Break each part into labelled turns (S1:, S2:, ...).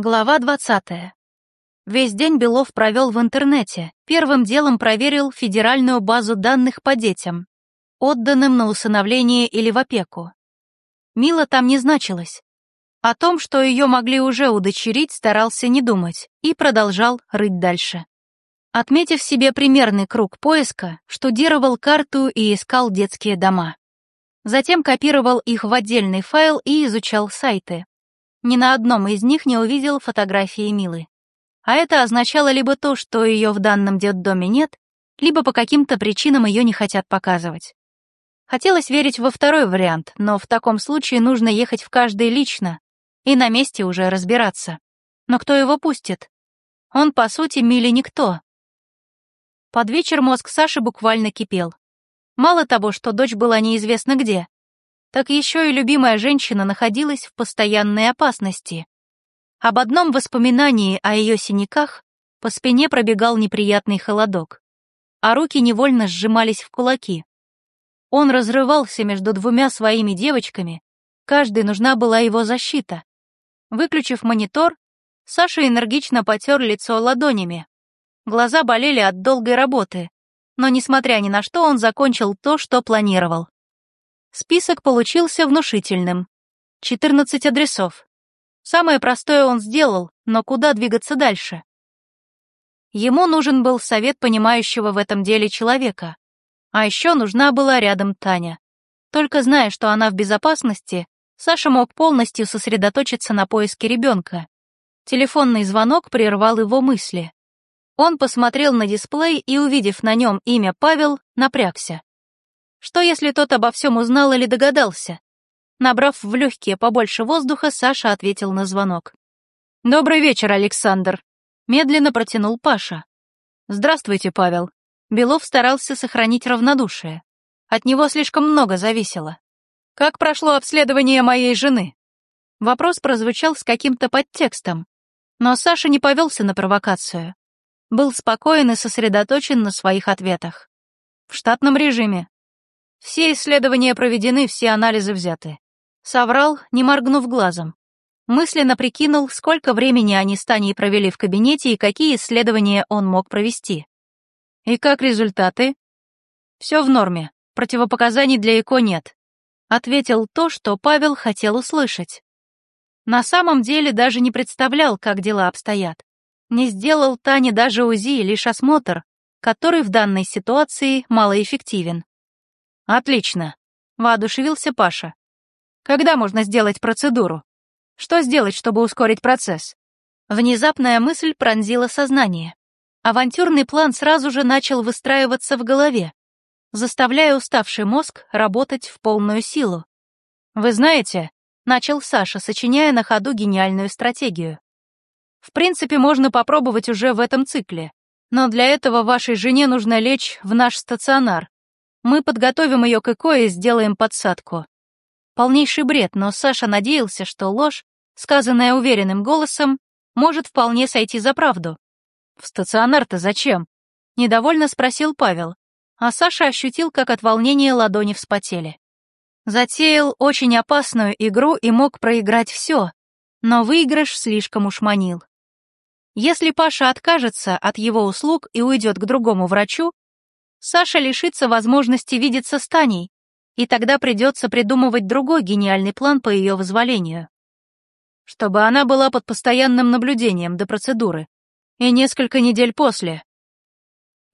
S1: Глава 20. Весь день Белов провел в интернете. Первым делом проверил федеральную базу данных по детям, отданным на усыновление или в опеку. Мила там не значилась. О том, что ее могли уже удочерить, старался не думать и продолжал рыть дальше. Отметив себе примерный круг поиска, штудировал карту и искал детские дома. Затем копировал их в отдельный файл и изучал сайты, ни на одном из них не увидел фотографии Милы. А это означало либо то, что ее в данном детдоме нет, либо по каким-то причинам ее не хотят показывать. Хотелось верить во второй вариант, но в таком случае нужно ехать в каждый лично и на месте уже разбираться. Но кто его пустит? Он, по сути, Миле никто. Под вечер мозг Саши буквально кипел. Мало того, что дочь была неизвестно где, так еще и любимая женщина находилась в постоянной опасности. Об одном воспоминании о ее синяках по спине пробегал неприятный холодок, а руки невольно сжимались в кулаки. Он разрывался между двумя своими девочками, каждой нужна была его защита. Выключив монитор, Саша энергично потер лицо ладонями. Глаза болели от долгой работы, но, несмотря ни на что, он закончил то, что планировал. Список получился внушительным. 14 адресов. Самое простое он сделал, но куда двигаться дальше? Ему нужен был совет понимающего в этом деле человека. А еще нужна была рядом Таня. Только зная, что она в безопасности, Саша мог полностью сосредоточиться на поиске ребенка. Телефонный звонок прервал его мысли. Он посмотрел на дисплей и, увидев на нем имя Павел, напрягся. Что, если тот обо всем узнал или догадался? Набрав в легкие побольше воздуха, Саша ответил на звонок. «Добрый вечер, Александр», — медленно протянул Паша. «Здравствуйте, Павел». Белов старался сохранить равнодушие. От него слишком много зависело. «Как прошло обследование моей жены?» Вопрос прозвучал с каким-то подтекстом, но Саша не повелся на провокацию. Был спокоен и сосредоточен на своих ответах. В штатном режиме. Все исследования проведены, все анализы взяты. Соврал, не моргнув глазом. Мысленно прикинул, сколько времени они с Таней провели в кабинете и какие исследования он мог провести. И как результаты? Все в норме, противопоказаний для ЭКО нет. Ответил то, что Павел хотел услышать. На самом деле даже не представлял, как дела обстоят. Не сделал Тане даже УЗИ, лишь осмотр, который в данной ситуации малоэффективен. «Отлично», — воодушевился Паша. «Когда можно сделать процедуру? Что сделать, чтобы ускорить процесс?» Внезапная мысль пронзила сознание. Авантюрный план сразу же начал выстраиваться в голове, заставляя уставший мозг работать в полную силу. «Вы знаете», — начал Саша, сочиняя на ходу гениальную стратегию. «В принципе, можно попробовать уже в этом цикле, но для этого вашей жене нужно лечь в наш стационар, мы подготовим ее к ЭКО и сделаем подсадку. Полнейший бред, но Саша надеялся, что ложь, сказанная уверенным голосом, может вполне сойти за правду. «В стационар-то зачем?» — недовольно спросил Павел, а Саша ощутил, как от волнения ладони вспотели. Затеял очень опасную игру и мог проиграть все, но выигрыш слишком уж манил. Если Паша откажется от его услуг и уйдет к другому врачу, Саша лишится возможности видеться с Таней, и тогда придется придумывать другой гениальный план по ее вызволению. Чтобы она была под постоянным наблюдением до процедуры, и несколько недель после.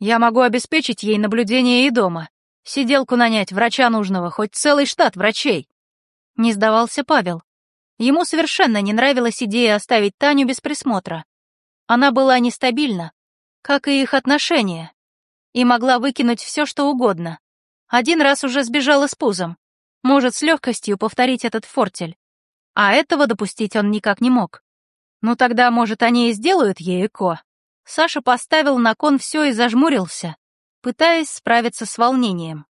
S1: Я могу обеспечить ей наблюдение и дома, сиделку нанять, врача нужного, хоть целый штат врачей. Не сдавался Павел. Ему совершенно не нравилась идея оставить Таню без присмотра. Она была нестабильна, как и их отношения, и могла выкинуть все, что угодно. Один раз уже сбежала с пузом. Может с легкостью повторить этот фортель. А этого допустить он никак не мог. Ну тогда, может, они и сделают ей ЭКО. Саша поставил на кон все и зажмурился, пытаясь справиться с волнением.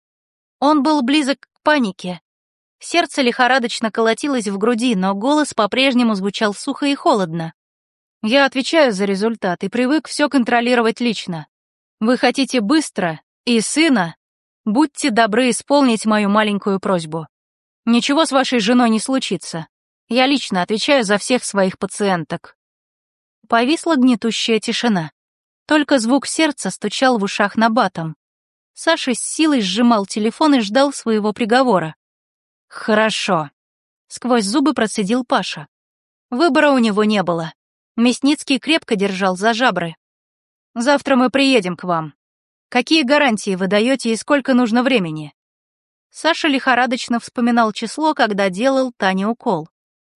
S1: Он был близок к панике. Сердце лихорадочно колотилось в груди, но голос по-прежнему звучал сухо и холодно. «Я отвечаю за результат и привык все контролировать лично. Вы хотите быстро и сына? Будьте добры исполнить мою маленькую просьбу. Ничего с вашей женой не случится. Я лично отвечаю за всех своих пациенток. Повисла гнетущая тишина. Только звук сердца стучал в ушах на батом. Саша с силой сжимал телефон и ждал своего приговора. «Хорошо», — сквозь зубы процедил Паша. Выбора у него не было. Мясницкий крепко держал за жабры. «Завтра мы приедем к вам. Какие гарантии вы даете и сколько нужно времени?» Саша лихорадочно вспоминал число, когда делал Тане укол.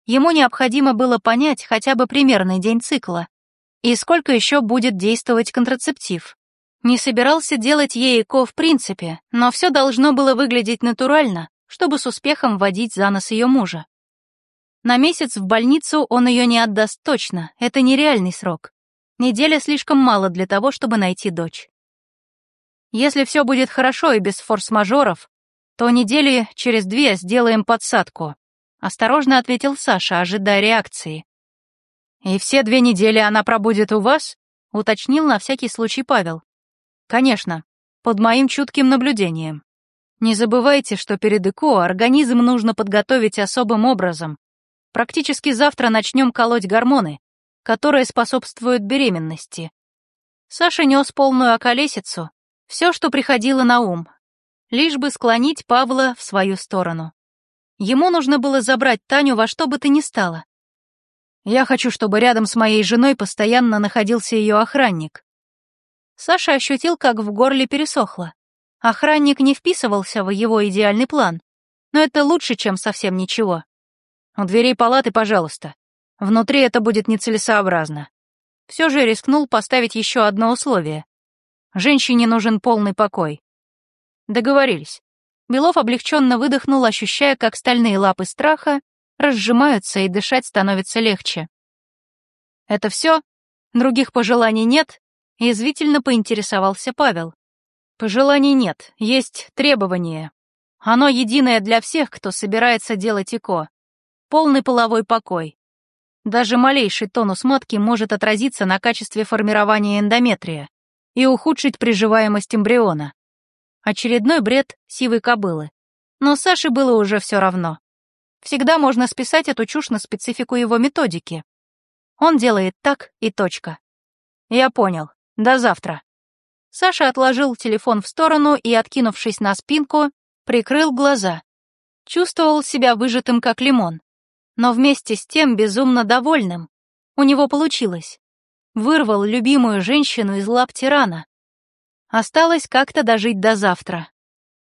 S1: Ему необходимо было понять хотя бы примерный день цикла и сколько еще будет действовать контрацептив. Не собирался делать ей ЭКО в принципе, но все должно было выглядеть натурально, чтобы с успехом вводить за нос ее мужа. На месяц в больницу он ее не отдаст точно, это нереальный срок. Неделя слишком мало для того, чтобы найти дочь. Если все будет хорошо и без форс-мажоров, то недели через две сделаем подсадку. Осторожно ответил Саша, ожидая реакции. «И все две недели она пробудет у вас?» — уточнил на всякий случай Павел. «Конечно, под моим чутким наблюдением. Не забывайте, что перед ЭКО организм нужно подготовить особым образом. Практически завтра начнем колоть гормоны, которые способствуют беременности». Саша нес полную околесицу, все, что приходило на ум, лишь бы склонить Павла в свою сторону. Ему нужно было забрать Таню во что бы то ни стало. Я хочу, чтобы рядом с моей женой постоянно находился ее охранник. Саша ощутил, как в горле пересохло. Охранник не вписывался в его идеальный план, но это лучше, чем совсем ничего. У дверей палаты, пожалуйста. Внутри это будет нецелесообразно. Все же рискнул поставить еще одно условие. Женщине нужен полный покой. Договорились. Белов облегченно выдохнул, ощущая, как стальные лапы страха разжимаются и дышать становится легче. «Это все? Других пожеланий нет?» — язвительно поинтересовался Павел. «Пожеланий нет, есть требование. Оно единое для всех, кто собирается делать ЭКО. Полный половой покой. Даже малейший тонус матки может отразиться на качестве формирования эндометрия и ухудшить приживаемость эмбриона. Очередной бред сивой кобылы. Но Саше было уже все равно. Всегда можно списать эту чушь на специфику его методики. Он делает так и точка. Я понял. До завтра. Саша отложил телефон в сторону и, откинувшись на спинку, прикрыл глаза. Чувствовал себя выжатым, как лимон. Но вместе с тем безумно довольным. У него получилось. Вырвал любимую женщину из лап тирана. Осталось как-то дожить до завтра.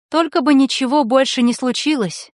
S1: Только бы ничего больше не случилось.